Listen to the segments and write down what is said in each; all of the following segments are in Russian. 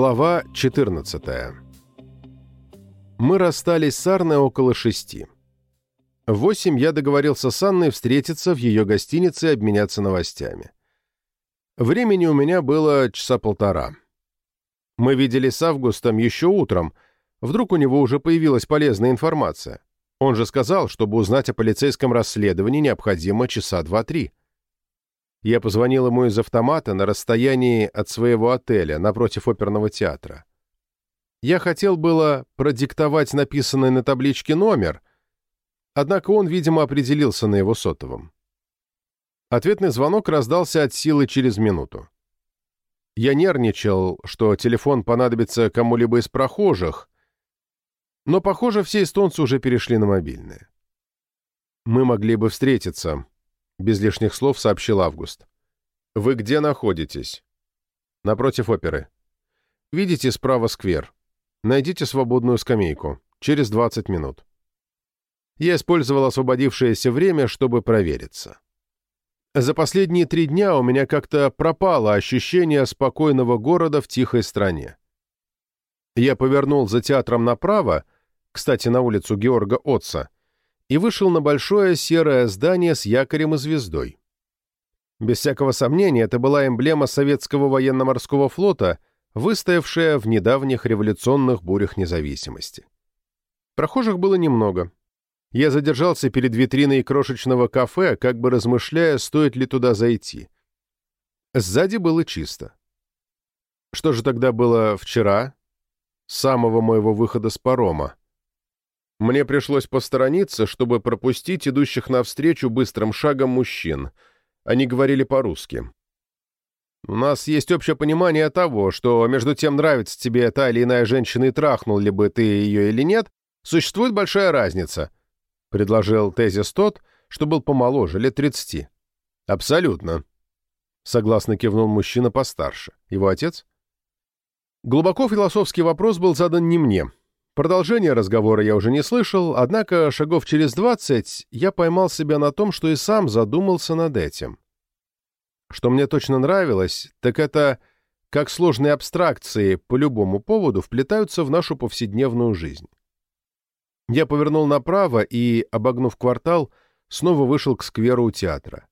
Глава 14 Мы расстались с Арной около шести. В восемь я договорился с Анной встретиться в ее гостинице и обменяться новостями. Времени у меня было часа полтора. Мы видели с Августом еще утром. Вдруг у него уже появилась полезная информация. Он же сказал, чтобы узнать о полицейском расследовании, необходимо часа два-три. Я позвонил ему из автомата на расстоянии от своего отеля, напротив оперного театра. Я хотел было продиктовать написанный на табличке номер, однако он, видимо, определился на его сотовом. Ответный звонок раздался от силы через минуту. Я нервничал, что телефон понадобится кому-либо из прохожих, но, похоже, все эстонцы уже перешли на мобильные. «Мы могли бы встретиться», — без лишних слов сообщил Август. «Вы где находитесь?» «Напротив оперы. Видите справа сквер. Найдите свободную скамейку. Через 20 минут». Я использовал освободившееся время, чтобы провериться. За последние три дня у меня как-то пропало ощущение спокойного города в тихой стране. Я повернул за театром направо, кстати, на улицу Георга Отца, и вышел на большое серое здание с якорем и звездой. Без всякого сомнения, это была эмблема советского военно-морского флота, выстоявшая в недавних революционных бурях независимости. Прохожих было немного. Я задержался перед витриной крошечного кафе, как бы размышляя, стоит ли туда зайти. Сзади было чисто. Что же тогда было вчера, с самого моего выхода с парома? Мне пришлось посторониться, чтобы пропустить идущих навстречу быстрым шагом мужчин. Они говорили по-русски. У нас есть общее понимание того, что между тем, нравится тебе та или иная женщина и трахнул ли бы ты ее или нет, существует большая разница, — предложил тезис тот, что был помоложе, лет тридцати. Абсолютно. Согласно кивнул мужчина постарше. Его отец? Глубоко философский вопрос был задан не мне. Продолжение разговора я уже не слышал, однако шагов через двадцать я поймал себя на том, что и сам задумался над этим. Что мне точно нравилось, так это как сложные абстракции по любому поводу вплетаются в нашу повседневную жизнь. Я повернул направо и, обогнув квартал, снова вышел к скверу у театра.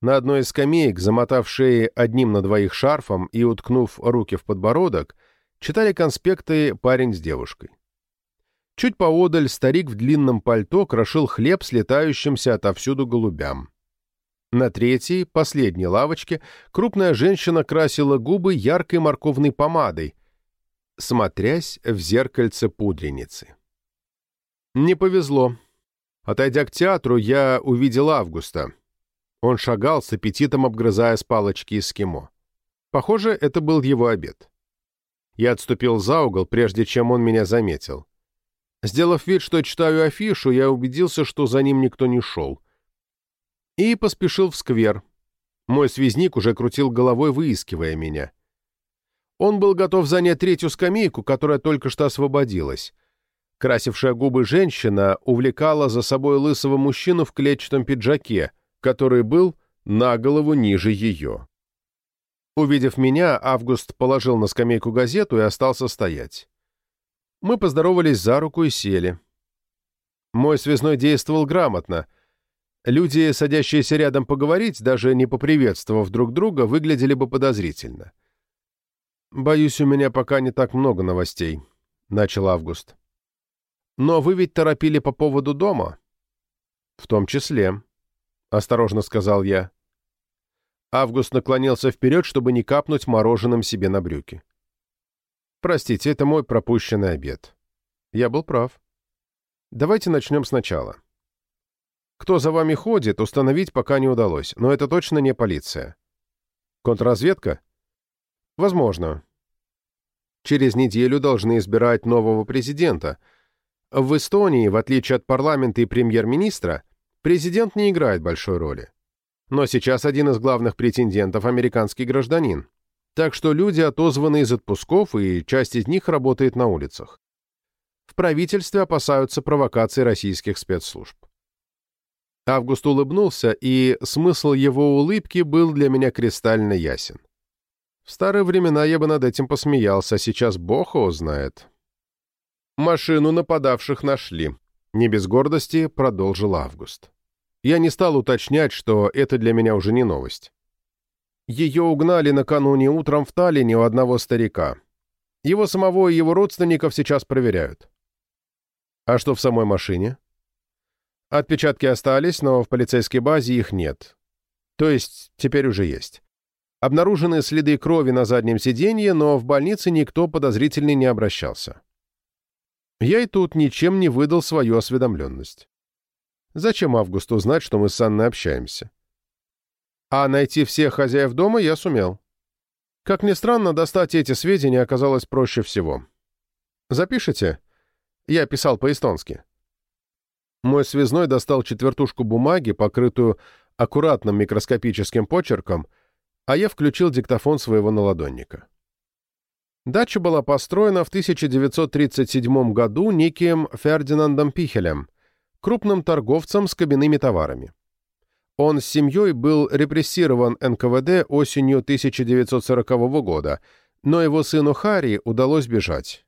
На одной из скамеек, замотав шеи одним на двоих шарфом и уткнув руки в подбородок, читали конспекты парень с девушкой. Чуть поодаль старик в длинном пальто крошил хлеб с летающимся отовсюду голубям. На третьей, последней лавочке, крупная женщина красила губы яркой морковной помадой, смотрясь в зеркальце пудреницы. Не повезло. Отойдя к театру, я увидел Августа. Он шагал с аппетитом, обгрызая с палочки эскимо. Похоже, это был его обед. Я отступил за угол, прежде чем он меня заметил. Сделав вид, что читаю афишу, я убедился, что за ним никто не шел. И поспешил в сквер. Мой связник уже крутил головой, выискивая меня. Он был готов занять третью скамейку, которая только что освободилась. Красившая губы женщина увлекала за собой лысого мужчину в клетчатом пиджаке, который был на голову ниже ее. Увидев меня, Август положил на скамейку газету и остался стоять. Мы поздоровались за руку и сели. Мой связной действовал грамотно. Люди, садящиеся рядом поговорить, даже не поприветствовав друг друга, выглядели бы подозрительно. «Боюсь, у меня пока не так много новостей», — начал Август. «Но вы ведь торопили по поводу дома?» «В том числе», — осторожно сказал я. Август наклонился вперед, чтобы не капнуть мороженым себе на брюки. «Простите, это мой пропущенный обед. Я был прав. Давайте начнем сначала. Кто за вами ходит, установить пока не удалось, но это точно не полиция. Контрразведка? Возможно. Через неделю должны избирать нового президента. В Эстонии, в отличие от парламента и премьер-министра, президент не играет большой роли. Но сейчас один из главных претендентов – американский гражданин. Так что люди отозваны из отпусков, и часть из них работает на улицах. В правительстве опасаются провокаций российских спецслужб. Август улыбнулся, и смысл его улыбки был для меня кристально ясен. В старые времена я бы над этим посмеялся, а сейчас бог его знает. Машину нападавших нашли. Не без гордости продолжил Август. Я не стал уточнять, что это для меня уже не новость. Ее угнали накануне утром в Таллине у одного старика. Его самого и его родственников сейчас проверяют. А что в самой машине? Отпечатки остались, но в полицейской базе их нет. То есть теперь уже есть. Обнаружены следы крови на заднем сиденье, но в больнице никто подозрительный не обращался. Я и тут ничем не выдал свою осведомленность. Зачем Августу знать, что мы с Анной общаемся? А найти всех хозяев дома я сумел. Как ни странно, достать эти сведения оказалось проще всего. Запишите? Я писал по-эстонски. Мой связной достал четвертушку бумаги, покрытую аккуратным микроскопическим почерком, а я включил диктофон своего наладонника. Дача была построена в 1937 году неким Фердинандом Пихелем, крупным торговцем с кабинными товарами. Он с семьей был репрессирован НКВД осенью 1940 года, но его сыну Харри удалось бежать.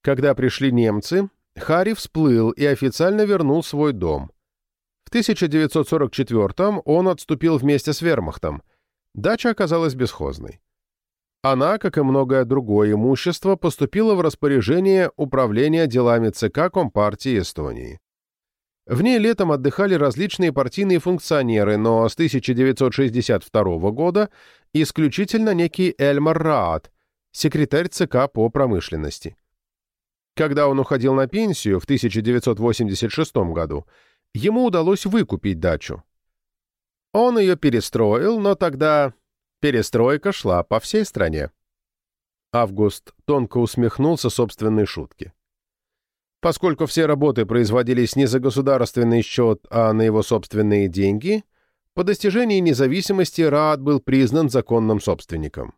Когда пришли немцы, Харри всплыл и официально вернул свой дом. В 1944 он отступил вместе с вермахтом. Дача оказалась бесхозной. Она, как и многое другое имущество, поступила в распоряжение Управления делами ЦК Компартии Эстонии. В ней летом отдыхали различные партийные функционеры, но с 1962 года исключительно некий Эльмар Раат, секретарь ЦК по промышленности. Когда он уходил на пенсию в 1986 году, ему удалось выкупить дачу. Он ее перестроил, но тогда перестройка шла по всей стране. Август тонко усмехнулся собственной шутке. Поскольку все работы производились не за государственный счет, а на его собственные деньги, по достижении независимости Раат был признан законным собственником.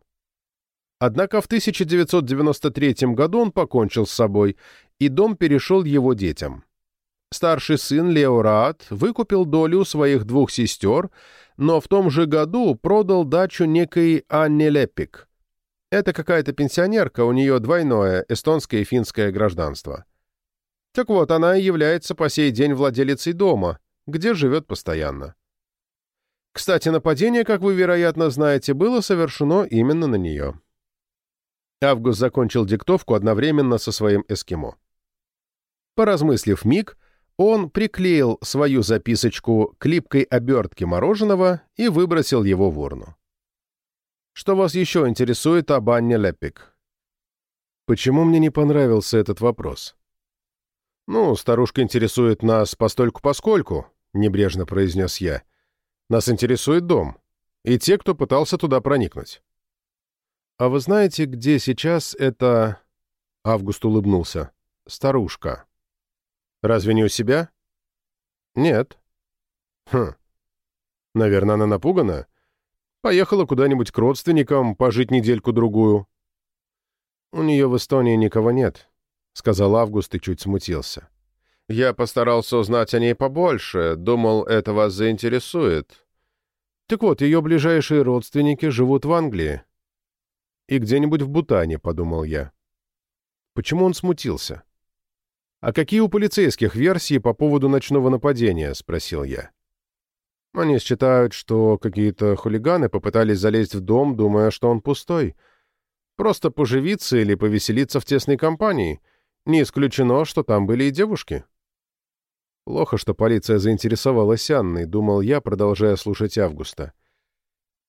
Однако в 1993 году он покончил с собой, и дом перешел его детям. Старший сын Лео Раат выкупил долю своих двух сестер, но в том же году продал дачу некой Анне Лепик. Это какая-то пенсионерка, у нее двойное эстонское и финское гражданство. Так вот, она и является по сей день владелицей дома, где живет постоянно. Кстати, нападение, как вы, вероятно, знаете, было совершено именно на нее. Август закончил диктовку одновременно со своим эскимо. Поразмыслив миг, он приклеил свою записочку к липкой обертке мороженого и выбросил его в урну. «Что вас еще интересует об Анне Леппик?» «Почему мне не понравился этот вопрос?» «Ну, старушка интересует нас постольку-поскольку», — небрежно произнес я. «Нас интересует дом и те, кто пытался туда проникнуть». «А вы знаете, где сейчас эта...» Август улыбнулся. «Старушка». Разве не у себя? Нет. Хм. Наверное, она напугана. Поехала куда-нибудь к родственникам, пожить недельку-другую. У нее в Эстонии никого нет, — сказал Август и чуть смутился. Я постарался узнать о ней побольше, думал, это вас заинтересует. Так вот, ее ближайшие родственники живут в Англии. И где-нибудь в Бутане, — подумал я. Почему он смутился? — «А какие у полицейских версии по поводу ночного нападения?» — спросил я. Они считают, что какие-то хулиганы попытались залезть в дом, думая, что он пустой. Просто поживиться или повеселиться в тесной компании. Не исключено, что там были и девушки. Плохо, что полиция заинтересовалась Анной, думал я, продолжая слушать Августа.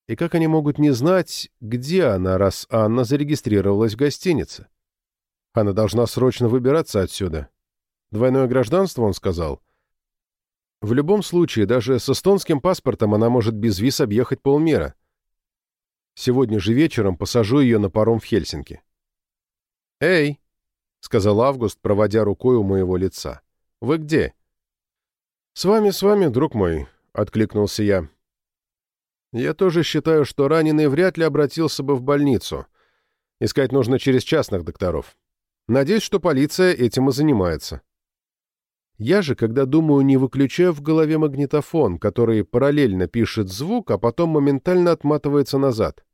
И как они могут не знать, где она, раз Анна зарегистрировалась в гостинице? Она должна срочно выбираться отсюда. Двойное гражданство, он сказал. В любом случае, даже с эстонским паспортом она может без виз объехать полмира. Сегодня же вечером посажу ее на паром в Хельсинки. «Эй!» — сказал Август, проводя рукой у моего лица. «Вы где?» «С вами, с вами, друг мой», — откликнулся я. «Я тоже считаю, что раненый вряд ли обратился бы в больницу. Искать нужно через частных докторов. Надеюсь, что полиция этим и занимается». Я же, когда думаю, не выключаю в голове магнитофон, который параллельно пишет звук, а потом моментально отматывается назад.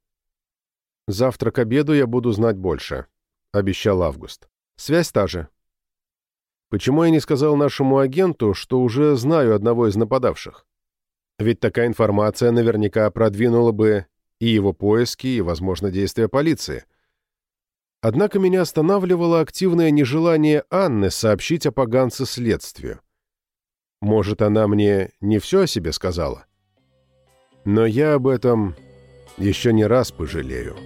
«Завтра к обеду я буду знать больше», — обещал Август. «Связь та же». «Почему я не сказал нашему агенту, что уже знаю одного из нападавших? Ведь такая информация наверняка продвинула бы и его поиски, и, возможно, действия полиции. Однако меня останавливало активное нежелание Анны сообщить о поганце следствию. Может, она мне не все о себе сказала? Но я об этом еще не раз пожалею».